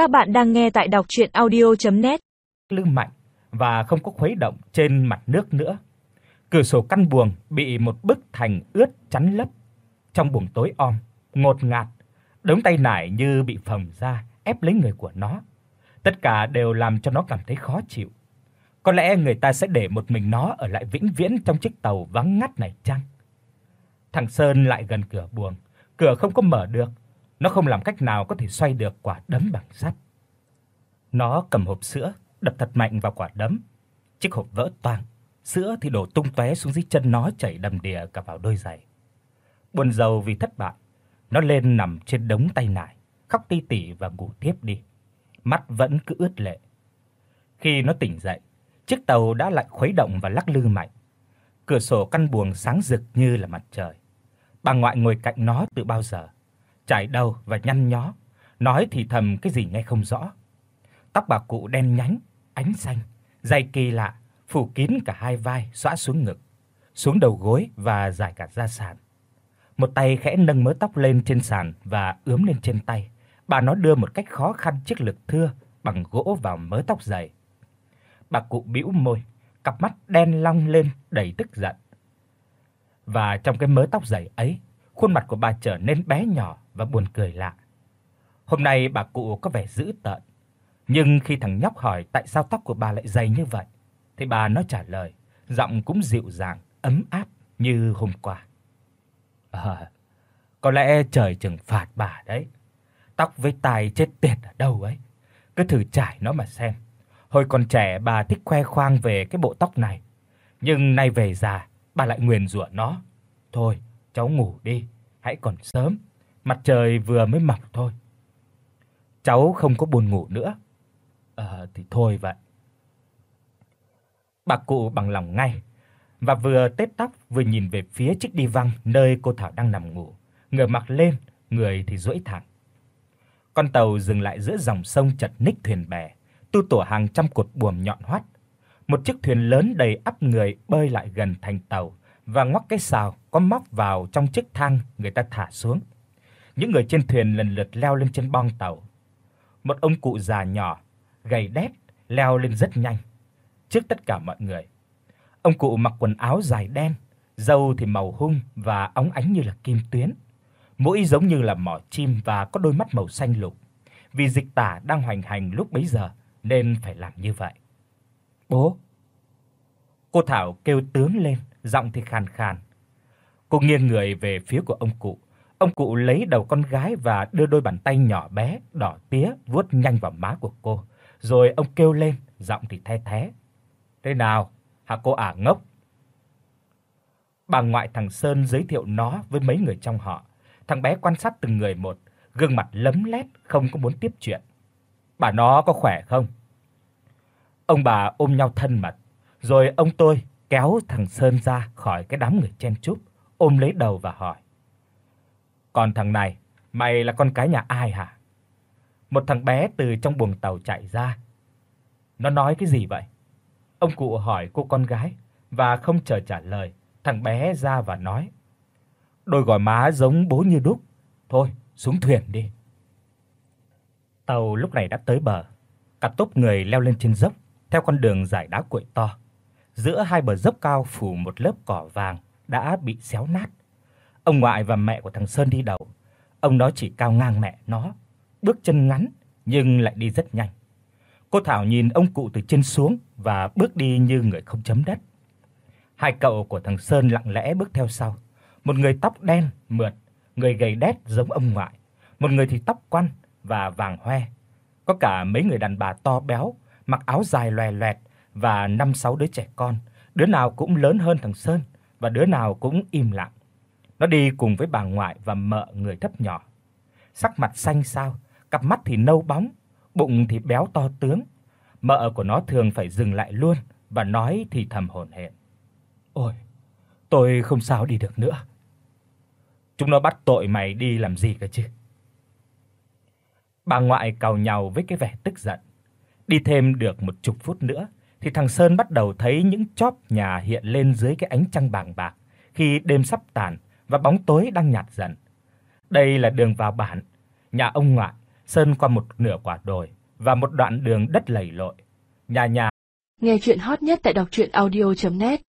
Các bạn đang nghe tại đọc audio net Lưng mạnh và không có khuấy động trên mặt nước nữa. Cửa sổ căn buồng bị một bức thành ướt chắn lấp. Trong buồng tối om, ngột ngạt, đống tay nải như bị phồng ra ép lấy người của nó. Tất cả đều làm cho nó cảm thấy khó chịu. Có lẽ người ta sẽ để một mình nó ở lại vĩnh viễn trong chiếc tàu vắng ngắt này chăng? Thằng Sơn lại gần cửa buồng, cửa không có mở được, nó không làm cách nào có thể xoay được quả đấm bằng sắt. Nó cầm hộp sữa, đập thật mạnh vào quả đấm. Chiếc hộp vỡ toang, sữa thì đổ tung tóe xuống dưới chân nó chảy đầm đìa cả vào đôi giày. Buồn rầu vì thất bại, nó lên nằm trên đống tay nải, khóc ti tỉ và ngủ tiếp đi. Mắt vẫn cứ ướt lệ. Khi nó tỉnh dậy, chiếc tàu đã lại khuấy động và lắc lư mạnh. Cửa sổ căn buồng sáng rực như là mặt trời. Bà ngoại ngồi cạnh nó từ bao giờ, chải đầu và nhăn nhó, nói thì thầm cái gì nghe không rõ. Tóc bà cụ đen nhánh, ánh xanh, dày kỳ lạ, phủ kín cả hai vai xõa xuống ngực, xuống đầu gối và dài cả da sàn. Một tay khẽ nâng mớ tóc lên trên sàn và ướm lên trên tay. Bà nó đưa một cách khó khăn chiếc lược thưa bằng gỗ vào mớ tóc dày. Bà cụ bĩu môi, cặp mắt đen long lên đầy tức giận. Và trong cái mớ tóc dày ấy, khuôn mặt của bà trở nên bé nhỏ và buồn cười lạ. Hôm nay bà cụ có vẻ dữ tợn, nhưng khi thằng nhóc hỏi tại sao tóc của bà lại dày như vậy, thì bà nó trả lời, giọng cũng dịu dàng, ấm áp như hôm qua. À, có lẽ trời trừng phạt bà đấy. Tóc với tai chết tiệt ở đâu ấy. Cứ thử trải nó mà xem. Hồi còn trẻ bà thích khoe khoang về cái bộ tóc này, nhưng nay về già, bà lại nguyền rủa nó. Thôi, cháu ngủ đi, hãy còn sớm, mặt trời vừa mới mọc thôi. Cháu không có buồn ngủ nữa. Ờ thì thôi vậy. Bà cụ bằng lòng ngay và vừa tết tóc vừa nhìn về phía chiếc đi văng nơi cô Thảo đang nằm ngủ, ngửa mặt lên, người thì duỗi thẳng. Con tàu dừng lại giữa dòng sông chật ních thuyền bè, tu tổ hàng trăm cột buồm nhọn hoắt. Một chiếc thuyền lớn đầy ắp người bơi lại gần thành tàu và ngoắc cái sào có móc vào trong chiếc thang người ta thả xuống. Những người trên thuyền lần lượt leo lên trên bong tàu. Một ông cụ già nhỏ, gầy đét leo lên rất nhanh trước tất cả mọi người. Ông cụ mặc quần áo dài đen, râu thì màu hung và óng ánh như là kim tuyến. Mũi giống như là mỏ chim và có đôi mắt màu xanh lục. Vì dịch tả đang hoành hành lúc bấy giờ nên phải làm như vậy. "Bố." Cô Thảo kêu tướng lên, giọng thì khàn khàn. Cô nghiêng người về phía của ông cụ. Ông cụ lấy đầu con gái và đưa đôi bàn tay nhỏ bé đỏ tía vuốt nhanh vào má của cô, rồi ông kêu lên, giọng thì the thé. "Thế nào, hả cô ả ngốc?" Bà ngoại thằng Sơn giới thiệu nó với mấy người trong họ. Thằng bé quan sát từng người một, gương mặt lấm lét không có muốn tiếp chuyện. "Bà nó có khỏe không?" Ông bà ôm nhau thân mật, rồi ông tôi kéo thằng Sơn ra khỏi cái đám người chen chúc, ôm lấy đầu và hỏi: "Còn thằng này, mày là con cái nhà ai hả?" Một thằng bé từ trong buồng tàu chạy ra. Nó nói cái gì vậy? Ông cụ hỏi cô con gái và không chờ trả lời, thằng bé ra và nói: "Đôi gò má giống bố như đúc. Thôi, xuống thuyền đi." Tàu lúc này đã tới bờ. Cả tốp người leo lên trên dốc theo con đường dải đá cuội to. Giữa hai bờ dốc cao phủ một lớp cỏ vàng đã bị xéo nát. Ông ngoại và mẹ của thằng Sơn đi đầu. Ông nó chỉ cao ngang mẹ nó, bước chân ngắn nhưng lại đi rất nhanh. Cô Thảo nhìn ông cụ từ trên xuống và bước đi như người không chấm đất. Hai cậu của thằng Sơn lặng lẽ bước theo sau. Một người tóc đen mượt, người gầy đét giống ông ngoại, một người thì tóc quăn và vàng hoe. Có cả mấy người đàn bà to béo, mặc áo dài loè loẹt và năm sáu đứa trẻ con, đứa nào cũng lớn hơn thằng Sơn và đứa nào cũng im lặng. Nó đi cùng với bà ngoại và mợ người thấp nhỏ. Sắc mặt xanh xao, cặp mắt thì nâu bóng, bụng thì béo to tướng. Mợ của nó thường phải dừng lại luôn và nói thì thầm hổn hển. "Ôi, tôi không sao đi được nữa. Chúng nó bắt tội mày đi làm gì cơ chứ?" Bà ngoại càu nhàu với cái vẻ tức giận. Đi thêm được một chục phút nữa thì thằng Sơn bắt đầu thấy những chóp nhà hiện lên dưới cái ánh trăng bàng bạc khi đêm sắp tàn và bóng tối đang nhạt dần. Đây là đường vào bản, nhà ông ngoại, sơn qua một nửa quả đồi và một đoạn đường đất lầy lội. Nhà nhà Nghe truyện hot nhất tại doctruyenaudio.net